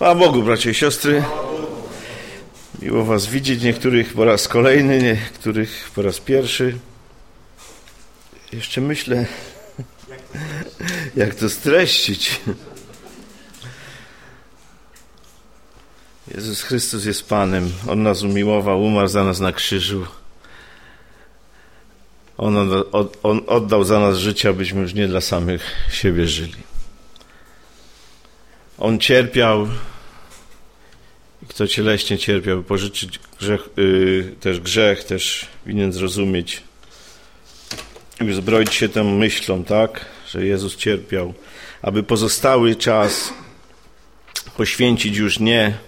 Chwała Bogu, bracia i siostry. Miło Was widzieć, niektórych po raz kolejny, niektórych po raz pierwszy. Jeszcze myślę, jak to streścić. Jezus Chrystus jest Panem. On nas umiłował, umarł za nas na krzyżu. On, on oddał za nas życie, abyśmy już nie dla samych siebie żyli. On cierpiał kto cieleśnie cierpiał, by pożyczyć grzech, yy, też grzech, też winien zrozumieć i uzbroić się tą myślą, tak, że Jezus cierpiał, aby pozostały czas poświęcić już nie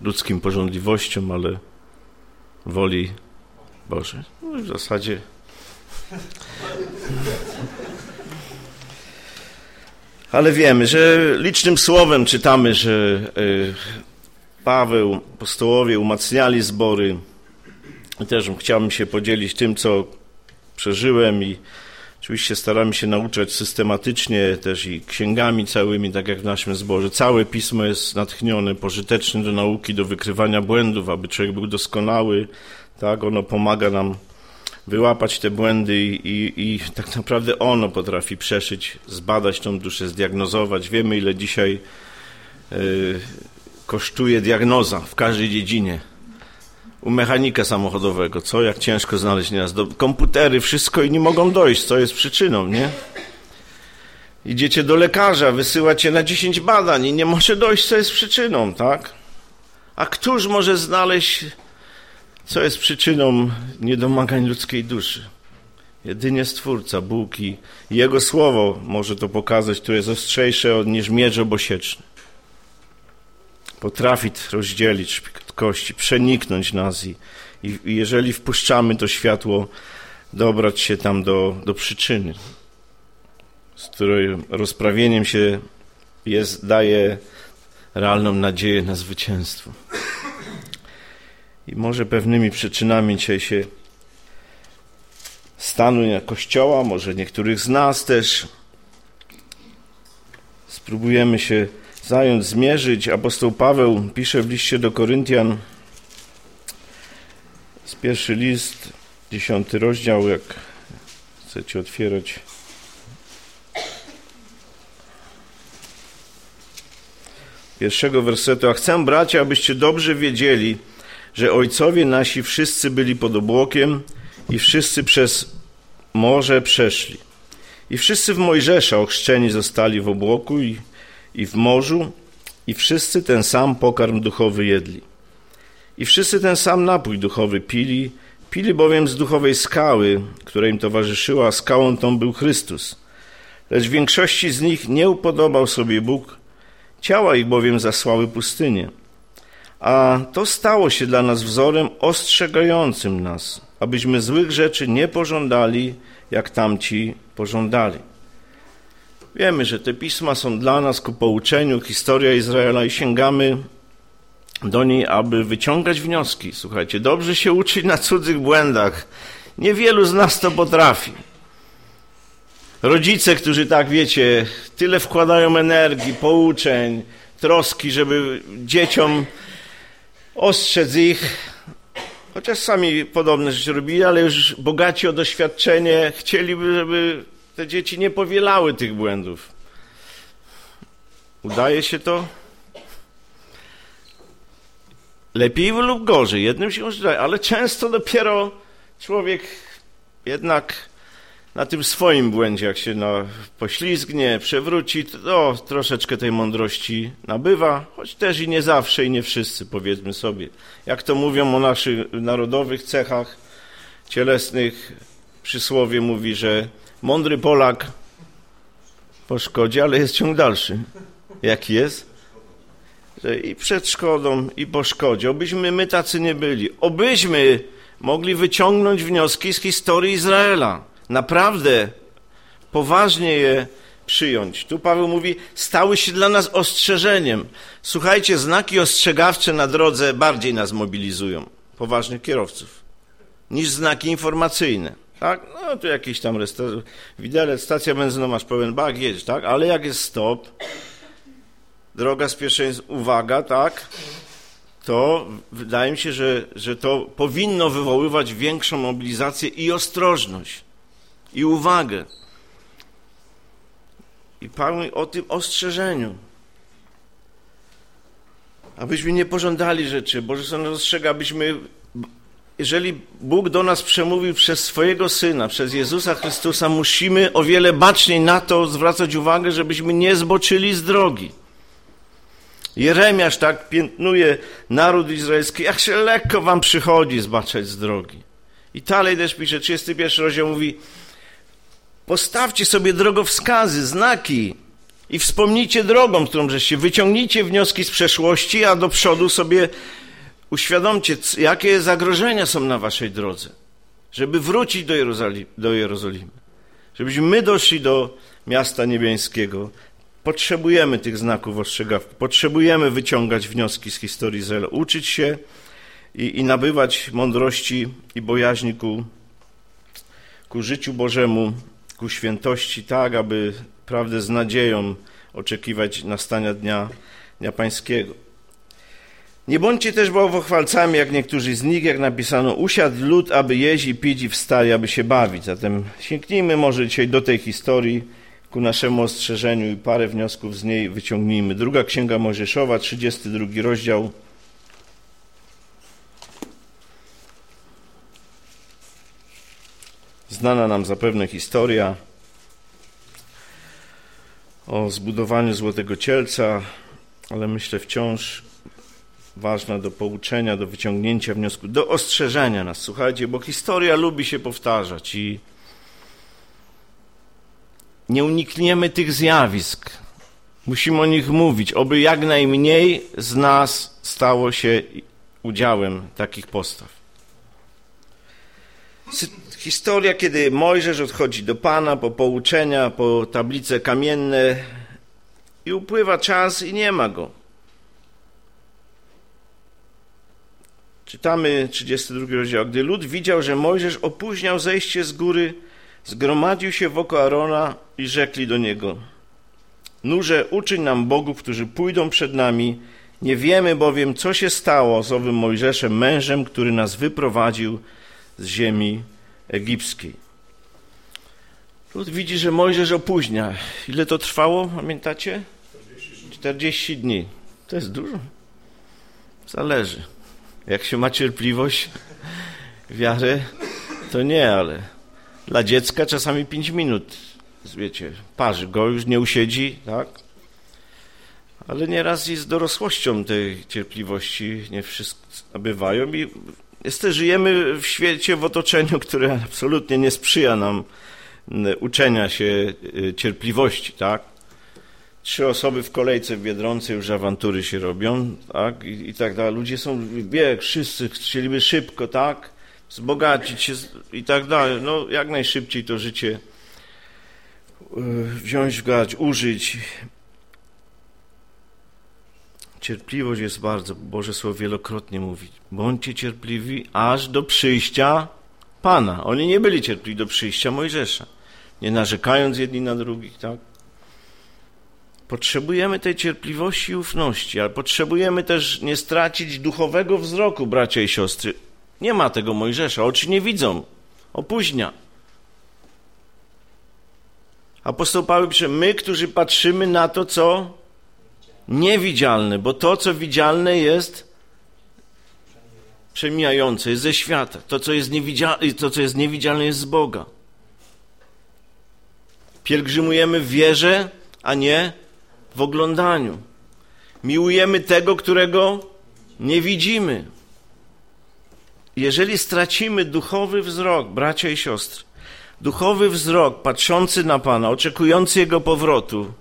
ludzkim porządliwościom, ale woli Bożej. No w zasadzie ale wiemy, że licznym słowem czytamy, że e, Paweł, apostołowie umacniali zbory. Też chciałbym się podzielić tym, co przeżyłem i oczywiście staramy się nauczać systematycznie też i księgami całymi, tak jak w naszym zborze. Całe pismo jest natchnione, pożyteczne do nauki, do wykrywania błędów, aby człowiek był doskonały. Tak, ono pomaga nam wyłapać te błędy i, i, i, tak naprawdę ono potrafi przeszyć, zbadać tą duszę, zdiagnozować. Wiemy, ile dzisiaj y, kosztuje diagnoza w każdej dziedzinie. U mechanika samochodowego, co? Jak ciężko znaleźć nieraz do komputery, wszystko i nie mogą dojść, co jest przyczyną, nie? Idziecie do lekarza, wysyła cię na 10 badań i nie może dojść, co jest przyczyną, tak? A któż może znaleźć co jest przyczyną niedomagań ludzkiej duszy? Jedynie Stwórca, Bóg i Jego Słowo może to pokazać, które jest ostrzejsze niż miecz obosieczny. Potrafi rozdzielić kości, przeniknąć nas i, i, i jeżeli wpuszczamy to światło, dobrać się tam do, do przyczyny, z której rozprawieniem się jest, daje realną nadzieję na zwycięstwo. I może pewnymi przyczynami dzisiaj się stanu Kościoła, może niektórych z nas też spróbujemy się zająć, zmierzyć. Apostoł Paweł pisze w liście do Koryntian z pierwszy list, dziesiąty rozdział, jak chcecie otwierać. Pierwszego wersetu. A chcę, bracia, abyście dobrze wiedzieli, że ojcowie nasi wszyscy byli pod obłokiem i wszyscy przez morze przeszli. I wszyscy w Mojżesza ochrzczeni zostali w obłoku i, i w morzu, i wszyscy ten sam pokarm duchowy jedli. I wszyscy ten sam napój duchowy pili, pili bowiem z duchowej skały, która im towarzyszyła, skałą tą był Chrystus. Lecz większości z nich nie upodobał sobie Bóg, ciała ich bowiem zasłały pustynię. A to stało się dla nas wzorem ostrzegającym nas, abyśmy złych rzeczy nie pożądali, jak tamci pożądali. Wiemy, że te pisma są dla nas ku pouczeniu, historia Izraela i sięgamy do niej, aby wyciągać wnioski. Słuchajcie, dobrze się uczyć na cudzych błędach. Niewielu z nas to potrafi. Rodzice, którzy tak wiecie, tyle wkładają energii, pouczeń, troski, żeby dzieciom ostrzec ich, chociaż sami podobne rzeczy robili, ale już bogaci o doświadczenie, chcieliby, żeby te dzieci nie powielały tych błędów. Udaje się to? Lepiej lub gorzej, jednym się może ale często dopiero człowiek jednak na tym swoim błędzie, jak się no, poślizgnie, przewróci, to troszeczkę tej mądrości nabywa, choć też i nie zawsze i nie wszyscy, powiedzmy sobie. Jak to mówią o naszych narodowych cechach cielesnych, przysłowie mówi, że mądry Polak po szkodzie, ale jest ciąg dalszy. Jaki jest? Że i przed szkodą, i po szkodzie. Obyśmy my tacy nie byli. Obyśmy mogli wyciągnąć wnioski z historii Izraela naprawdę poważnie je przyjąć. Tu Paweł mówi, stały się dla nas ostrzeżeniem. Słuchajcie, znaki ostrzegawcze na drodze bardziej nas mobilizują, poważnych kierowców, niż znaki informacyjne. Tak? No tu jakiś tam widelec, stacja benzynowa, masz pełen bak, jedź, tak? Ale jak jest stop, droga z pierwszeństwem, uwaga, tak, to wydaje mi się, że, że to powinno wywoływać większą mobilizację i ostrożność, i uwagę. I Pan mówi o tym ostrzeżeniu. Abyśmy nie pożądali rzeczy. Boże Sąd rozstrzega, abyśmy, jeżeli Bóg do nas przemówił przez swojego Syna, przez Jezusa Chrystusa, musimy o wiele baczniej na to zwracać uwagę, żebyśmy nie zboczyli z drogi. Jeremiasz tak piętnuje naród izraelski, jak się lekko wam przychodzi zbaczać z drogi. I dalej też pisze, 31 rozdział mówi, postawcie sobie drogowskazy, znaki i wspomnijcie drogą, którą żeście, wyciągnijcie wnioski z przeszłości, a do przodu sobie uświadomcie, jakie zagrożenia są na waszej drodze, żeby wrócić do, Jerozolimy, do Jerozolimy. Żebyśmy my doszli do miasta niebiańskiego, Potrzebujemy tych znaków ostrzegawczych, potrzebujemy wyciągać wnioski z historii Izraela, uczyć się i, i nabywać mądrości i bojaźni ku, ku życiu Bożemu, ku świętości, tak aby prawdę z nadzieją oczekiwać nastania dnia, dnia Pańskiego. Nie bądźcie też bałwochwalcami, jak niektórzy z nich, jak napisano, usiadł lud, aby jeść i pić i wstali, aby się bawić. Zatem sięgnijmy może dzisiaj do tej historii, ku naszemu ostrzeżeniu i parę wniosków z niej wyciągnijmy. Druga Księga Mojżeszowa, 32 rozdział. Znana nam zapewne historia o zbudowaniu Złotego Cielca, ale myślę wciąż ważna do pouczenia, do wyciągnięcia wniosku, do ostrzeżenia nas. Słuchajcie, bo historia lubi się powtarzać i nie unikniemy tych zjawisk. Musimy o nich mówić, oby jak najmniej z nas stało się udziałem takich postaw. Historia, kiedy Mojżesz odchodzi do Pana po pouczenia, po tablice kamienne i upływa czas i nie ma go. Czytamy 32 rozdział. Gdy lud widział, że Mojżesz opóźniał zejście z góry, zgromadził się wokół Arona i rzekli do niego: Nurze, uczyń nam bogów, którzy pójdą przed nami. Nie wiemy bowiem, co się stało z owym Mojżeszem, mężem, który nas wyprowadził z ziemi egipskiej. Tu widzi, że Mojżesz opóźnia. Ile to trwało, pamiętacie? 40 dni. To jest dużo. Zależy. Jak się ma cierpliwość, wiarę, to nie, ale dla dziecka czasami 5 minut, wiecie, parzy go, już nie usiedzi, tak? Ale nieraz i z dorosłością tej cierpliwości nie wszystko nabywają i niestety żyjemy w świecie, w otoczeniu, które absolutnie nie sprzyja nam uczenia się y, cierpliwości, tak? Trzy osoby w kolejce w Biedronce już awantury się robią, tak? I, i tak dalej. Ludzie są w bieg, wszyscy chcieliby szybko, tak? wzbogacić się i tak dalej. No, jak najszybciej to życie e, wziąć, grać, użyć. Cierpliwość jest bardzo, Boże Słowo wielokrotnie mówi, bądźcie cierpliwi aż do przyjścia Pana. Oni nie byli cierpliwi do przyjścia Mojżesza, nie narzekając jedni na drugich, tak? Potrzebujemy tej cierpliwości i ufności, ale potrzebujemy też nie stracić duchowego wzroku, bracia i siostry. Nie ma tego Mojżesza, oczy nie widzą, opóźnia. Apostoł Paweł pisze, my, którzy patrzymy na to, co niewidzialne, bo to, co widzialne jest przemijające, jest ze świata. To, co jest, niewidzialne, to, co jest niewidzialne, jest z Boga. Pielgrzymujemy w wierze, a nie w oglądaniu. Miłujemy tego, którego nie widzimy. Jeżeli stracimy duchowy wzrok, bracia i siostry, duchowy wzrok patrzący na Pana, oczekujący Jego powrotu,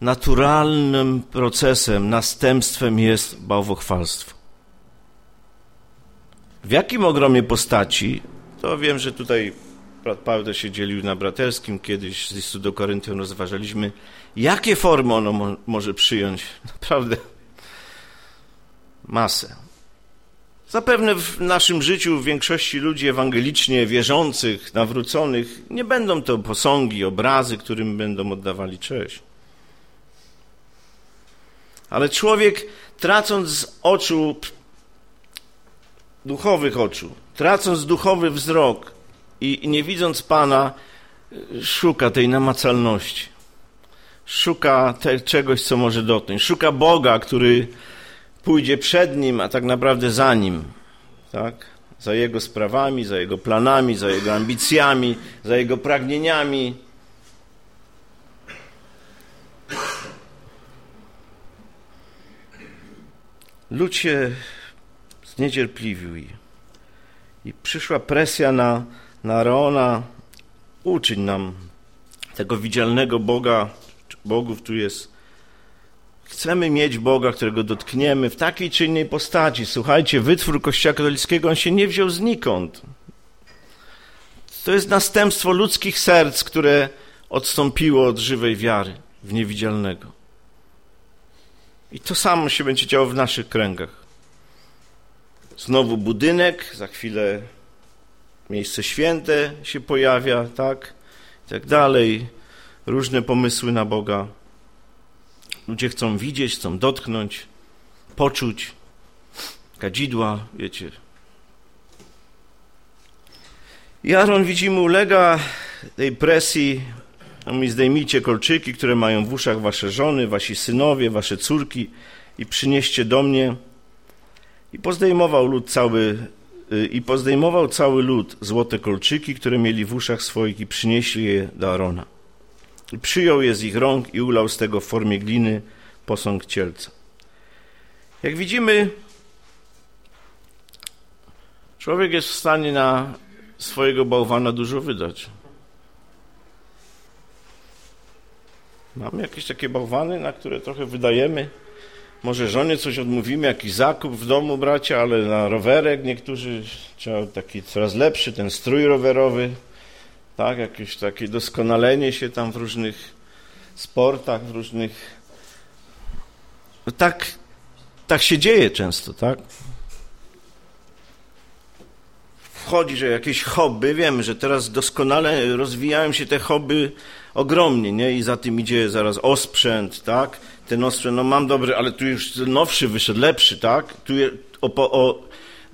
naturalnym procesem, następstwem jest bałwochwalstwo. W jakim ogromie postaci, to wiem, że tutaj Paweł się dzielił na braterskim, kiedyś z listu do Koryntian rozważaliśmy, jakie formy ono mo może przyjąć. Naprawdę masę. Zapewne w naszym życiu w większości ludzi ewangelicznie wierzących, nawróconych nie będą to posągi, obrazy, którym będą oddawali cześć. Ale człowiek tracąc z oczu, duchowych oczu, tracąc duchowy wzrok i nie widząc Pana, szuka tej namacalności. Szuka te, czegoś, co może dotknąć. Szuka Boga, który pójdzie przed nim, a tak naprawdę za nim. Tak? Za jego sprawami, za jego planami, za jego ambicjami, za jego pragnieniami. Lud się zniecierpliwił i, i przyszła presja na, na Aarona, uczyń nam tego widzialnego Boga, Bogów tu jest. Chcemy mieć Boga, którego dotkniemy w takiej czy innej postaci. Słuchajcie, wytwór Kościoła katolickiego, on się nie wziął znikąd. To jest następstwo ludzkich serc, które odstąpiło od żywej wiary w niewidzialnego. I to samo się będzie działo w naszych kręgach. Znowu budynek, za chwilę miejsce święte się pojawia, tak? I tak dalej. Różne pomysły na Boga. Ludzie chcą widzieć, chcą dotknąć, poczuć. Kadzidła, wiecie. I Aaron, widzimy, ulega tej presji Mówi, zdejmijcie kolczyki, które mają w uszach wasze żony, wasi synowie, wasze córki i przynieście do mnie. I pozdejmował lud cały, y, i pozdejmował cały lud złote kolczyki, które mieli w uszach swoich i przynieśli je do Arona. I przyjął je z ich rąk i ulał z tego w formie gliny posąg cielca. Jak widzimy, człowiek jest w stanie na swojego bałwana dużo wydać. Mamy jakieś takie bałwany, na które trochę wydajemy. Może żonie coś odmówimy, jakiś zakup w domu, bracia, ale na rowerek niektórzy trzeba taki coraz lepszy, ten strój rowerowy, tak, jakieś takie doskonalenie się tam w różnych sportach, w różnych... Tak, tak się dzieje często, tak? Wchodzi, że jakieś hobby, wiemy, że teraz doskonale rozwijają się te hobby ogromnie, nie? I za tym idzie zaraz osprzęt, tak? Ten osprzęt, no mam dobry, ale tu już nowszy wyszedł, lepszy, tak? Tu o, o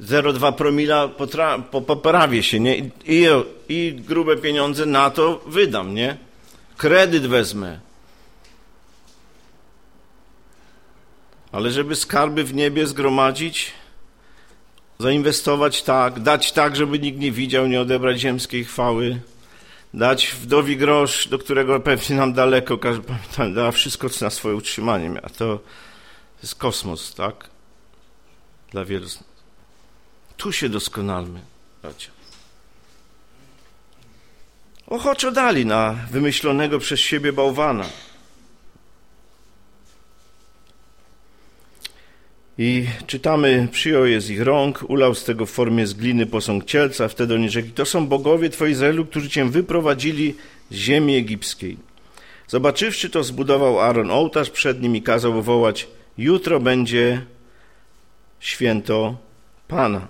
0,2 promila potra, po, poprawię się, nie? I, i, I grube pieniądze na to wydam, nie? Kredyt wezmę. Ale żeby skarby w niebie zgromadzić, zainwestować tak, dać tak, żeby nikt nie widział, nie odebrać ziemskiej chwały, dać wdowi grosz, do którego pewnie nam daleko, pamiętam, dała wszystko na swoje utrzymanie. A to jest kosmos, tak? Dla wielu z nas. Tu się doskonalmy, bracia. Ochoczo dali na wymyślonego przez siebie bałwana. I czytamy, przyjął je z ich rąk, ulał z tego w formie z gliny posąg cielca, wtedy oni rzekli, to są bogowie Twoi Izraelu, którzy Cię wyprowadzili z ziemi egipskiej. Zobaczywszy to, zbudował Aaron ołtarz przed nim i kazał wołać, jutro będzie święto Pana.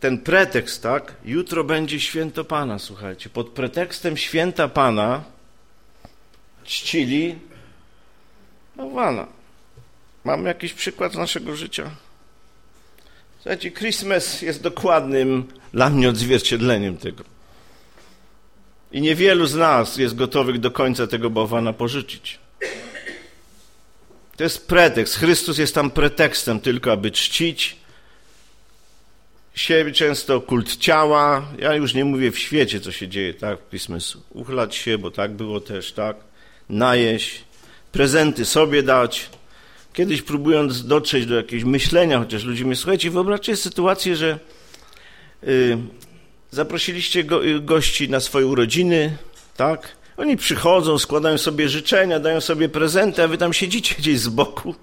Ten pretekst, tak? Jutro będzie święto Pana, słuchajcie. Pod pretekstem święta Pana czcili bałwana. Mamy jakiś przykład z naszego życia? Słuchajcie, Christmas jest dokładnym dla mnie odzwierciedleniem tego. I niewielu z nas jest gotowych do końca tego bałwana pożyczyć. To jest pretekst. Chrystus jest tam pretekstem tylko, aby czcić siebie, często kult ciała. Ja już nie mówię w świecie, co się dzieje, tak, w. Uchlać się, bo tak było też, tak najeść, prezenty sobie dać. Kiedyś próbując dotrzeć do jakiegoś myślenia, chociaż ludzie mnie, słuchajcie, wyobraźcie sytuację, że y, zaprosiliście go, y, gości na swoje urodziny, tak? Oni przychodzą, składają sobie życzenia, dają sobie prezenty, a wy tam siedzicie gdzieś z boku,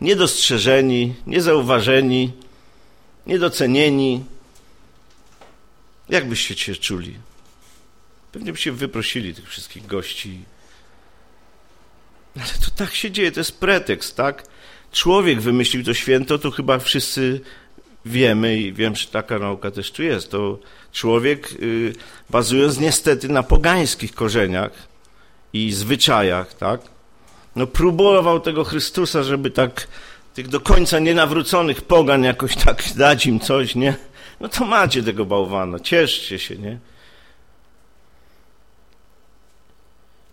niedostrzeżeni, niezauważeni, niedocenieni. Jak byście się czuli? Pewnie by się wyprosili tych wszystkich gości. Ale to tak się dzieje, to jest pretekst, tak? Człowiek wymyślił to święto, to chyba wszyscy wiemy i wiem, że taka nauka też tu jest, to człowiek y, bazując niestety na pogańskich korzeniach i zwyczajach, tak, no próbował tego Chrystusa, żeby tak tych do końca nienawróconych pogan jakoś tak dać im coś, nie? No to macie tego bałwana, cieszcie się, nie?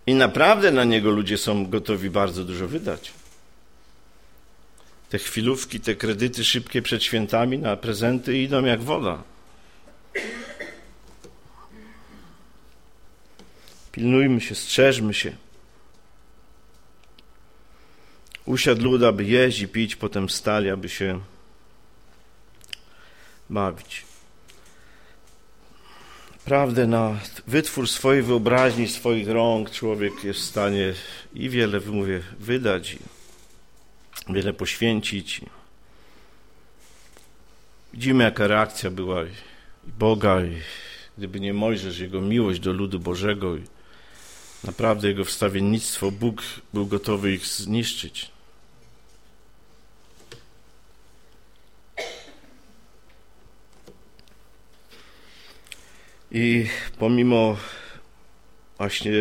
I naprawdę na niego ludzie są gotowi bardzo dużo wydać. Te chwilówki, te kredyty szybkie przed świętami na prezenty idą jak woda. Pilnujmy się, strzeżmy się. Usiadł lud, aby jeść i pić, potem wstali, aby się bawić. Prawdę na wytwór swojej wyobraźni, swoich rąk człowiek jest w stanie i wiele, mówię, wydać, i wiele poświęcić. Widzimy, jaka reakcja była i Boga, i gdyby nie Mojżesz, jego miłość do ludu Bożego naprawdę jego wstawiennictwo, Bóg był gotowy ich zniszczyć. I pomimo właśnie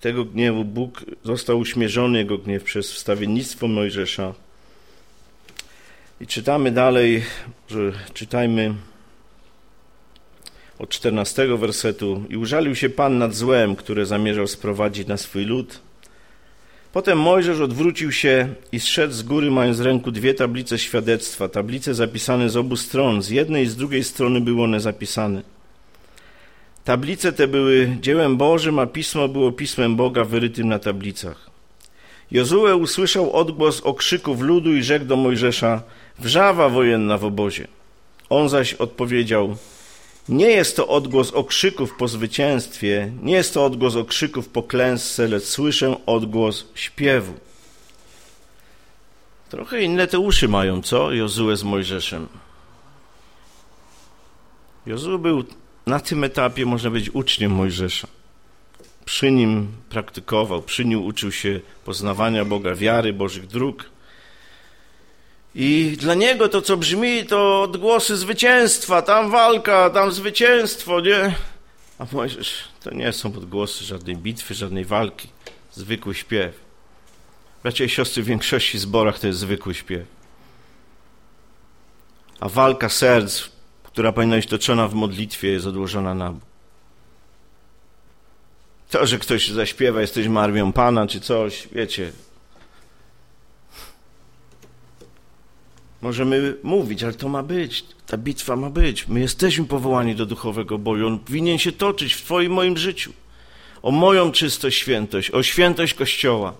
tego gniewu Bóg został uśmierzony, jego gniew przez wstawiennictwo Mojżesza. I czytamy dalej, że czytajmy od 14 wersetu. I użalił się Pan nad złem, które zamierzał sprowadzić na swój lud. Potem Mojżesz odwrócił się i zszedł z góry, mając w ręku dwie tablice świadectwa, tablice zapisane z obu stron. Z jednej i z drugiej strony były one zapisane. Tablice te były dziełem Bożym, a pismo było pismem Boga wyrytym na tablicach. Jozue usłyszał odgłos okrzyków ludu i rzekł do Mojżesza, wrzawa wojenna w obozie. On zaś odpowiedział, nie jest to odgłos okrzyków po zwycięstwie, nie jest to odgłos okrzyków po klęsce, lecz słyszę odgłos śpiewu. Trochę inne te uszy mają, co? Jozue z Mojżeszem. Jozue był na tym etapie można być uczniem Mojżesza. Przy nim praktykował, przy nim uczył się poznawania Boga, wiary, Bożych dróg. I dla niego to, co brzmi, to odgłosy zwycięstwa, tam walka, tam zwycięstwo, nie? A Mojżesz, to nie są odgłosy żadnej bitwy, żadnej walki, zwykły śpiew. Bracia i siostry, w większości zborach to jest zwykły śpiew. A walka serc która powinna być toczona w modlitwie, jest odłożona na bok. To, że ktoś zaśpiewa, jesteśmy armią Pana, czy coś, wiecie. Możemy mówić, ale to ma być. Ta bitwa ma być. My jesteśmy powołani do duchowego boju. On powinien się toczyć w Twoim, moim życiu. O moją czystość, świętość, o świętość Kościoła.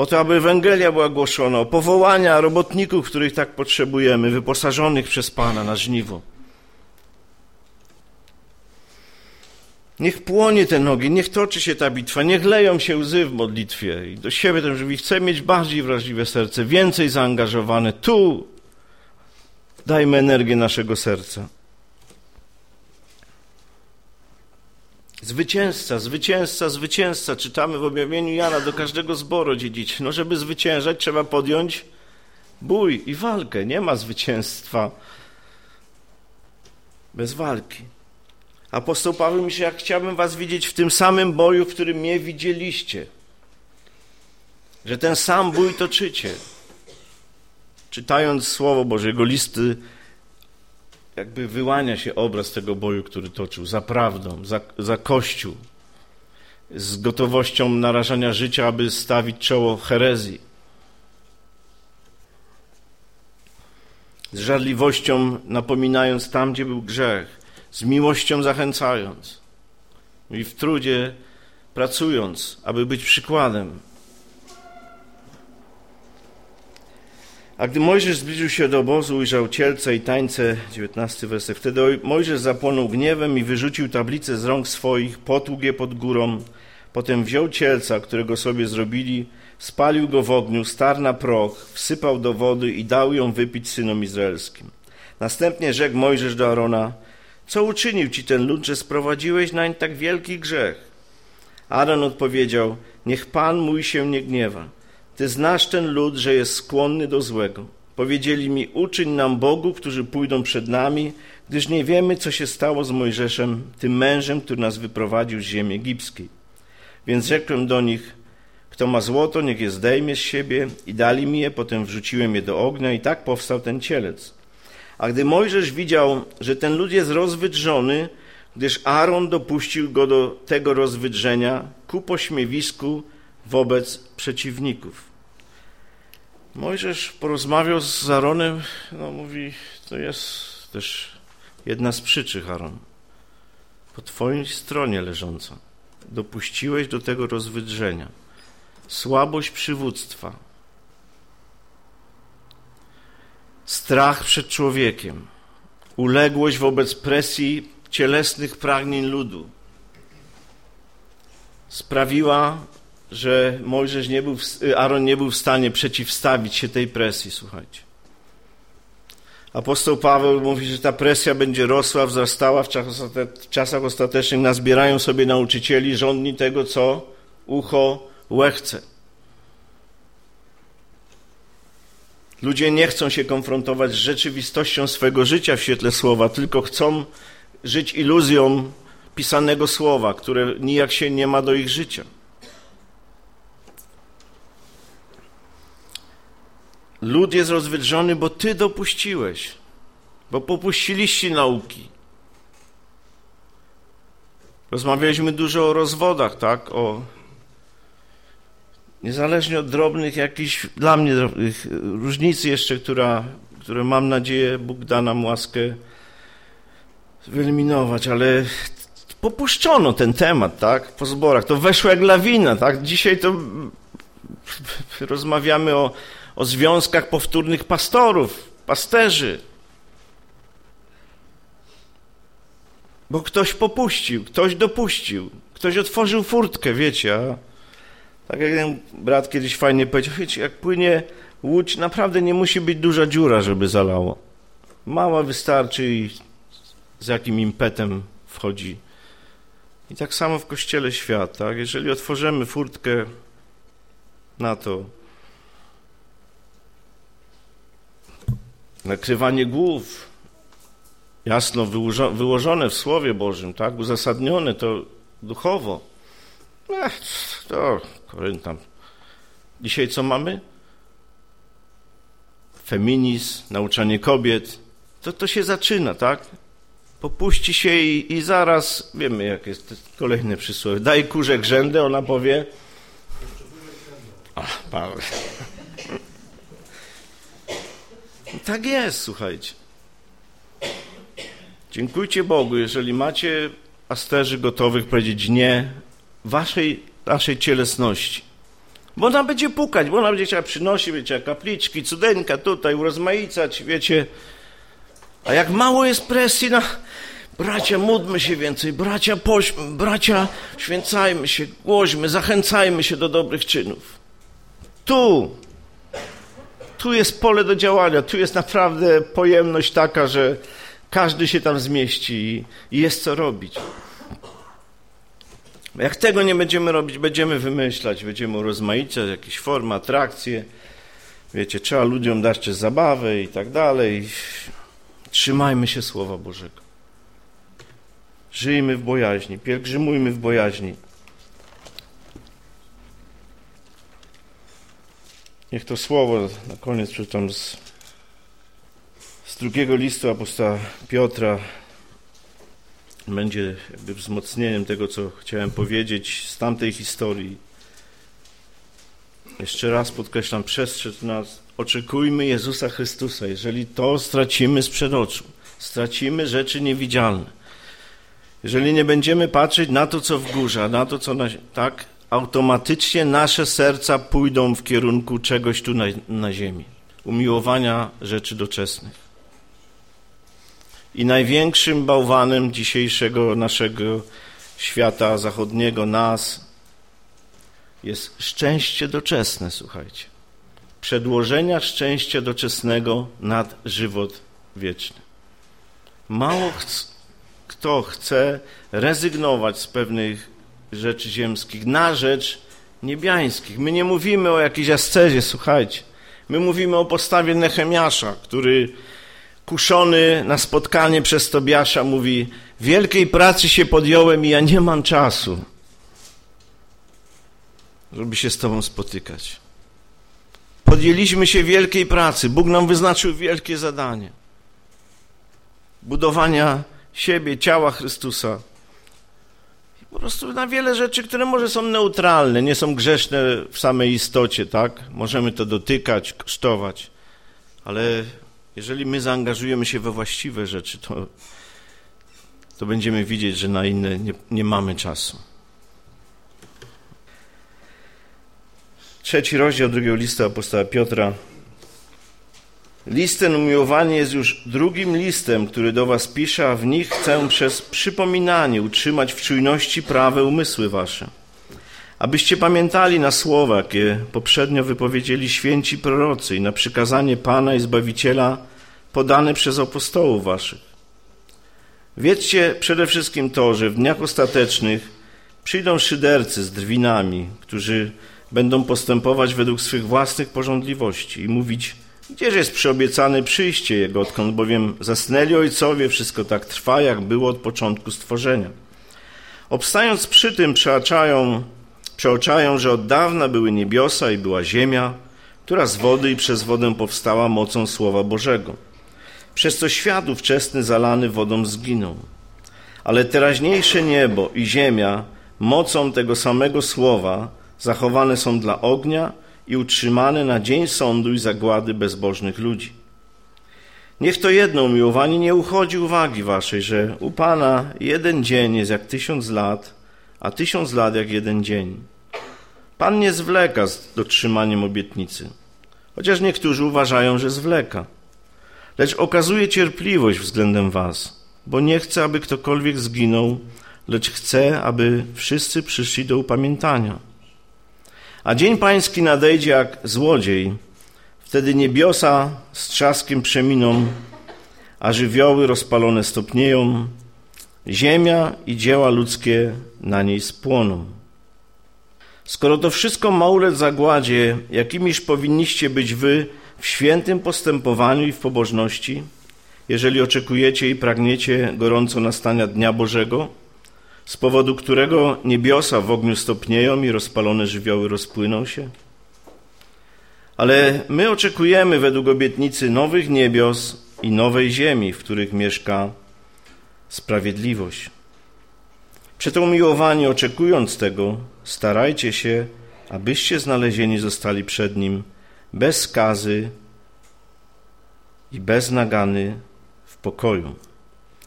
O to, aby Ewangelia była głoszona, o powołania robotników, których tak potrzebujemy, wyposażonych przez Pana na żniwo. Niech płonie te nogi, niech toczy się ta bitwa, niech leją się łzy w modlitwie. I do siebie też, żeby chcę mieć bardziej wrażliwe serce, więcej zaangażowane. Tu dajmy energię naszego serca. Zwycięzca, zwycięzca, zwycięzca. Czytamy w objawieniu Jana do każdego zboru dziedziczy. No, żeby zwyciężać, trzeba podjąć bój i walkę. Nie ma zwycięstwa bez walki. Apostoł Paweł mi się, jak chciałbym was widzieć w tym samym boju, w którym mnie widzieliście. Że ten sam bój toczycie. Czytając Słowo Bożego, listy jakby wyłania się obraz tego boju, który toczył, za prawdą, za, za Kościół, z gotowością narażania życia, aby stawić czoło herezji, z żarliwością napominając tam, gdzie był grzech, z miłością zachęcając i w trudzie pracując, aby być przykładem A gdy Mojżesz zbliżył się do obozu, ujrzał cielce i tańce, 19 werset. Wtedy Mojżesz zapłonął gniewem i wyrzucił tablicę z rąk swoich, potługł je pod górą. Potem wziął cielca, którego sobie zrobili, spalił go w ogniu, starł na proch, wsypał do wody i dał ją wypić synom izraelskim. Następnie rzekł Mojżesz do Arona, co uczynił ci ten lud, że sprowadziłeś nań tak wielki grzech? Aaron odpowiedział, niech Pan mój się nie gniewa. Ty znasz ten lud, że jest skłonny do złego. Powiedzieli mi, uczyń nam Bogu, którzy pójdą przed nami, gdyż nie wiemy, co się stało z Mojżeszem, tym mężem, który nas wyprowadził z ziemi egipskiej. Więc rzekłem do nich, kto ma złoto, niech je zdejmie z siebie i dali mi je, potem wrzuciłem je do ognia i tak powstał ten cielec. A gdy Mojżesz widział, że ten lud jest rozwydrzony, gdyż Aaron dopuścił go do tego rozwydrzenia ku pośmiewisku wobec przeciwników. Mojżesz porozmawiał z Aaronem, no mówi, to jest też jedna z przyczyn, Aaron, po twojej stronie leżąca. Dopuściłeś do tego rozwydrzenia. Słabość przywództwa, strach przed człowiekiem, uległość wobec presji cielesnych pragnień ludu sprawiła, że Mojżesz nie był, Aaron nie był w stanie przeciwstawić się tej presji, słuchajcie. Apostoł Paweł mówi, że ta presja będzie rosła, wzrastała w czasach ostatecznych. Nazbierają sobie nauczycieli żądni tego, co ucho łechce. Ludzie nie chcą się konfrontować z rzeczywistością swojego życia w świetle słowa, tylko chcą żyć iluzją pisanego słowa, które nijak się nie ma do ich życia. Lud jest rozwydrzony, bo ty dopuściłeś, bo popuściliście nauki. Rozmawialiśmy dużo o rozwodach, tak? O niezależnie od drobnych jakichś, dla mnie różnicy jeszcze, która, które mam nadzieję Bóg da nam łaskę wyeliminować, ale popuszczono ten temat, tak? Po zborach. To weszło jak lawina, tak? Dzisiaj to rozmawiamy o o związkach powtórnych pastorów, pasterzy. Bo ktoś popuścił, ktoś dopuścił, ktoś otworzył furtkę, wiecie. A tak jak ten brat kiedyś fajnie powiedział, wiecie, jak płynie łódź, naprawdę nie musi być duża dziura, żeby zalało. Mała wystarczy i z jakim impetem wchodzi. I tak samo w Kościele świat, tak? Jeżeli otworzymy furtkę na to, nakrywanie głów, jasno wyłożone w Słowie Bożym, tak, uzasadnione to duchowo. Ech, to Koryntam. Dzisiaj co mamy? Feminizm, nauczanie kobiet. To, to się zaczyna, tak? Popuści się i, i zaraz, wiemy jak jest kolejne przysłowie. Daj kurze grzędę, ona powie... Ach, Paweł. Tak jest, słuchajcie. Dziękujcie Bogu, jeżeli macie pasterzy gotowych powiedzieć nie waszej, naszej cielesności. Bo ona będzie pukać, bo ona będzie chciała przynosić, wiecie, kapliczki, cudeńka tutaj, urozmaicać, wiecie. A jak mało jest presji na... Bracia, módlmy się więcej, bracia, bracia, święcajmy się, głośmy, zachęcajmy się do dobrych czynów. Tu tu jest pole do działania, tu jest naprawdę pojemność taka, że każdy się tam zmieści i jest co robić. Jak tego nie będziemy robić, będziemy wymyślać, będziemy urozmaicać jakieś formy, atrakcje. Wiecie, trzeba ludziom dać też zabawę i tak dalej. Trzymajmy się Słowa Bożego. Żyjmy w bojaźni, pielgrzymujmy w bojaźni. Niech to słowo na koniec przeczytam z, z drugiego listu apostoła Piotra będzie jakby wzmocnieniem tego, co chciałem powiedzieć z tamtej historii. Jeszcze raz podkreślam, przestrzec nas, oczekujmy Jezusa Chrystusa. Jeżeli to stracimy sprzed oczu, stracimy rzeczy niewidzialne. Jeżeli nie będziemy patrzeć na to, co w górze, na to, co na, tak, automatycznie nasze serca pójdą w kierunku czegoś tu na, na ziemi, umiłowania rzeczy doczesnych. I największym bałwanem dzisiejszego naszego świata zachodniego, nas, jest szczęście doczesne, słuchajcie. Przedłożenia szczęścia doczesnego nad żywot wieczny. Mało kto chce rezygnować z pewnych rzeczy ziemskich na rzecz niebiańskich. My nie mówimy o jakiejś ascezie, słuchajcie. My mówimy o postawie Nehemiasza, który kuszony na spotkanie przez Tobiasza mówi wielkiej pracy się podjąłem i ja nie mam czasu, żeby się z Tobą spotykać. Podjęliśmy się wielkiej pracy. Bóg nam wyznaczył wielkie zadanie. Budowania siebie, ciała Chrystusa. Po prostu na wiele rzeczy, które może są neutralne, nie są grzeszne w samej istocie, tak? Możemy to dotykać, kosztować. Ale jeżeli my zaangażujemy się we właściwe rzeczy, to, to będziemy widzieć, że na inne nie, nie mamy czasu. Trzeci rozdział drugiego listu apostoła Piotra. List ten umiłowany jest już drugim listem, który do was pisze, a w nich chcę przez przypominanie utrzymać w czujności prawe umysły wasze. Abyście pamiętali na słowa, jakie poprzednio wypowiedzieli święci prorocy i na przykazanie Pana i Zbawiciela podane przez apostołów waszych. Wiedzcie przede wszystkim to, że w dniach ostatecznych przyjdą szydercy z drwinami, którzy będą postępować według swych własnych porządliwości i mówić, gdzież jest przyobiecane przyjście Jego, odkąd bowiem zasnęli ojcowie, wszystko tak trwa, jak było od początku stworzenia. Obstając przy tym, przeoczają, przeoczają, że od dawna były niebiosa i była ziemia, która z wody i przez wodę powstała mocą Słowa Bożego. Przez co świat ówczesny zalany wodą zginął. Ale teraźniejsze niebo i ziemia mocą tego samego Słowa zachowane są dla ognia i utrzymane na dzień sądu i zagłady bezbożnych ludzi. Niech to jedno umiłowanie nie uchodzi uwagi waszej, że u Pana jeden dzień jest jak tysiąc lat, a tysiąc lat jak jeden dzień. Pan nie zwleka z dotrzymaniem obietnicy, chociaż niektórzy uważają, że zwleka. Lecz okazuje cierpliwość względem was, bo nie chce, aby ktokolwiek zginął, lecz chce, aby wszyscy przyszli do upamiętania. A dzień pański nadejdzie jak złodziej. Wtedy niebiosa z trzaskiem przeminą, a żywioły rozpalone stopnieją, ziemia i dzieła ludzkie na niej spłoną. Skoro to wszystko ma ulec zagładzie, jakimiż powinniście być wy w świętym postępowaniu i w pobożności, jeżeli oczekujecie i pragniecie gorąco nastania Dnia Bożego, z powodu którego niebiosa w ogniu stopnieją i rozpalone żywioły rozpłyną się? Ale my oczekujemy według obietnicy nowych niebios i nowej ziemi, w których mieszka sprawiedliwość. Przeto umiłowani, oczekując tego, starajcie się, abyście znalezieni zostali przed Nim bez skazy i bez nagany w pokoju.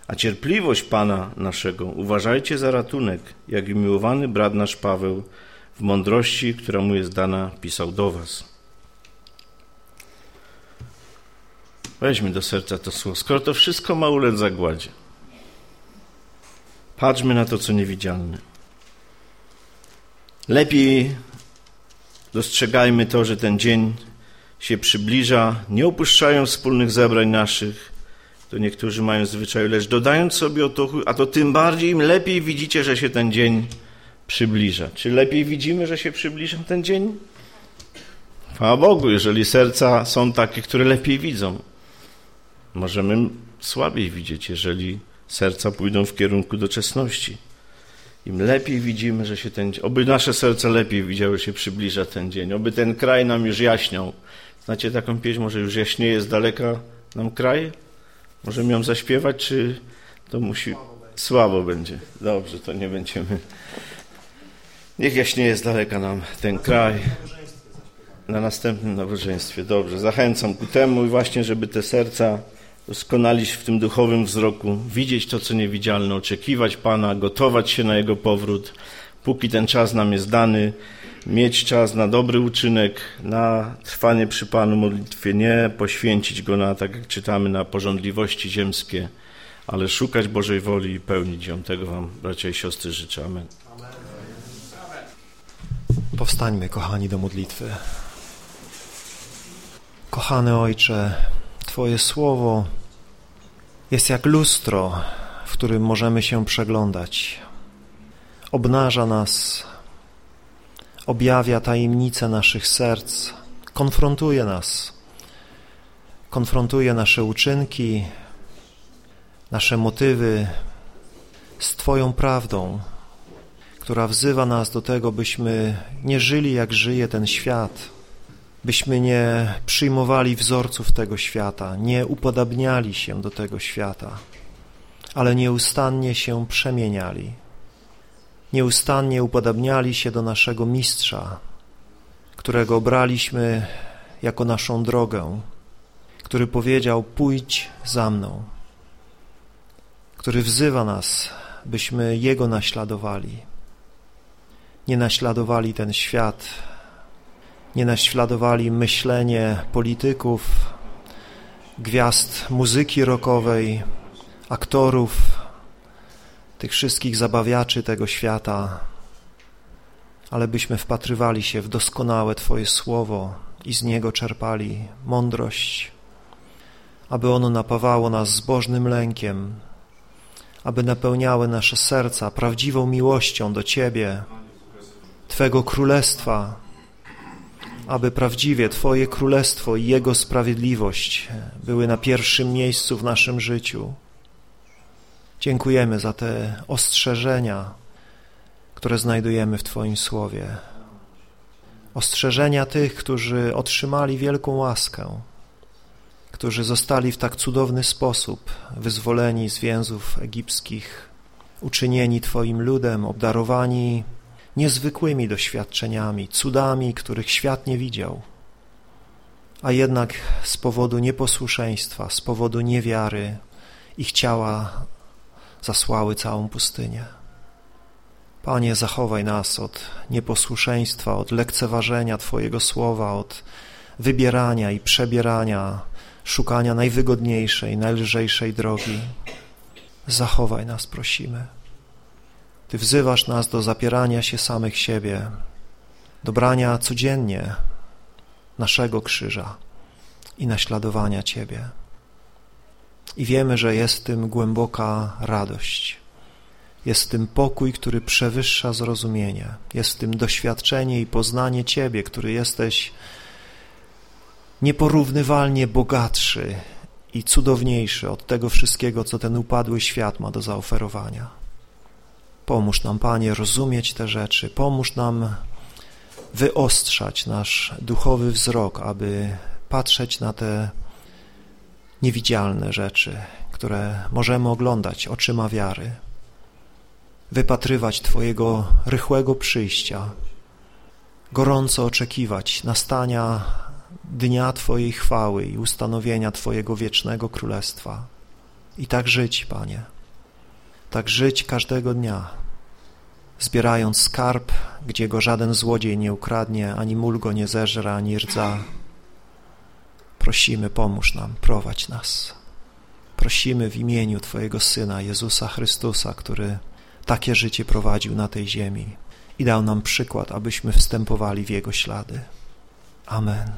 A cierpliwość Pana naszego uważajcie za ratunek, jak i miłowany brat nasz Paweł w mądrości, która mu jest dana, pisał do was. Weźmy do serca to słowo. Skoro to wszystko ma ulec zagładzie, patrzmy na to, co niewidzialne. Lepiej dostrzegajmy to, że ten dzień się przybliża, nie opuszczając wspólnych zebrań naszych, to niektórzy mają zwyczaj, lecz dodając sobie otuchy, a to tym bardziej im lepiej widzicie, że się ten dzień przybliża. Czy lepiej widzimy, że się przybliża ten dzień? Chwała Bogu, jeżeli serca są takie, które lepiej widzą. Możemy słabiej widzieć, jeżeli serca pójdą w kierunku doczesności. Im lepiej widzimy, że się ten oby nasze serca lepiej widziały, się przybliża ten dzień, oby ten kraj nam już jaśniał. Znacie taką pieśń, może już jaśnieje z daleka nam kraj? Możemy ją zaśpiewać, czy to musi... Słabo będzie. Dobrze, to nie będziemy... Niech jaśnieje z daleka nam ten kraj. Na następnym nabożeństwie. Dobrze, zachęcam ku temu i właśnie, żeby te serca doskonalić w tym duchowym wzroku, widzieć to, co niewidzialne, oczekiwać Pana, gotować się na Jego powrót, póki ten czas nam jest dany, mieć czas na dobry uczynek, na trwanie przy Panu modlitwie, nie poświęcić go na, tak jak czytamy, na porządliwości ziemskie, ale szukać Bożej woli i pełnić ją. Tego Wam, bracia i siostry, życzę. Amen. Powstańmy, kochani, do modlitwy. Kochany Ojcze, Twoje słowo jest jak lustro, w którym możemy się przeglądać. Obnaża nas objawia tajemnice naszych serc, konfrontuje nas, konfrontuje nasze uczynki, nasze motywy z Twoją prawdą, która wzywa nas do tego, byśmy nie żyli jak żyje ten świat, byśmy nie przyjmowali wzorców tego świata, nie upodabniali się do tego świata, ale nieustannie się przemieniali. Nieustannie upodabniali się do naszego Mistrza, którego obraliśmy jako naszą drogę, który powiedział: Pójdź za mną, który wzywa nas, byśmy Jego naśladowali. Nie naśladowali ten świat, nie naśladowali myślenie polityków, gwiazd muzyki rockowej, aktorów, tych wszystkich zabawiaczy tego świata, ale byśmy wpatrywali się w doskonałe Twoje słowo i z niego czerpali mądrość, aby ono napawało nas zbożnym lękiem, aby napełniały nasze serca prawdziwą miłością do Ciebie, Twego Królestwa, aby prawdziwie Twoje Królestwo i Jego sprawiedliwość były na pierwszym miejscu w naszym życiu. Dziękujemy za te ostrzeżenia, które znajdujemy w Twoim Słowie. Ostrzeżenia tych, którzy otrzymali wielką łaskę, którzy zostali w tak cudowny sposób wyzwoleni z więzów egipskich, uczynieni Twoim ludem, obdarowani niezwykłymi doświadczeniami, cudami, których świat nie widział. A jednak z powodu nieposłuszeństwa, z powodu niewiary, ich ciała zasłały całą pustynię. Panie, zachowaj nas od nieposłuszeństwa, od lekceważenia Twojego słowa, od wybierania i przebierania, szukania najwygodniejszej, najlżejszej drogi. Zachowaj nas, prosimy. Ty wzywasz nas do zapierania się samych siebie, do brania codziennie naszego krzyża i naśladowania Ciebie. I wiemy, że jest w tym głęboka radość. Jest w tym pokój, który przewyższa zrozumienie. Jest w tym doświadczenie i poznanie Ciebie, który jesteś nieporównywalnie bogatszy i cudowniejszy od tego wszystkiego, co ten upadły świat ma do zaoferowania. Pomóż nam, Panie, rozumieć te rzeczy. Pomóż nam wyostrzać nasz duchowy wzrok, aby patrzeć na te niewidzialne rzeczy, które możemy oglądać oczyma wiary, wypatrywać Twojego rychłego przyjścia, gorąco oczekiwać nastania dnia Twojej chwały i ustanowienia Twojego wiecznego królestwa. I tak żyć, Panie, tak żyć każdego dnia, zbierając skarb, gdzie go żaden złodziej nie ukradnie, ani mól go nie zeżre, ani rdza, Prosimy, pomóż nam, prowadź nas. Prosimy w imieniu Twojego Syna, Jezusa Chrystusa, który takie życie prowadził na tej ziemi i dał nam przykład, abyśmy wstępowali w Jego ślady. Amen.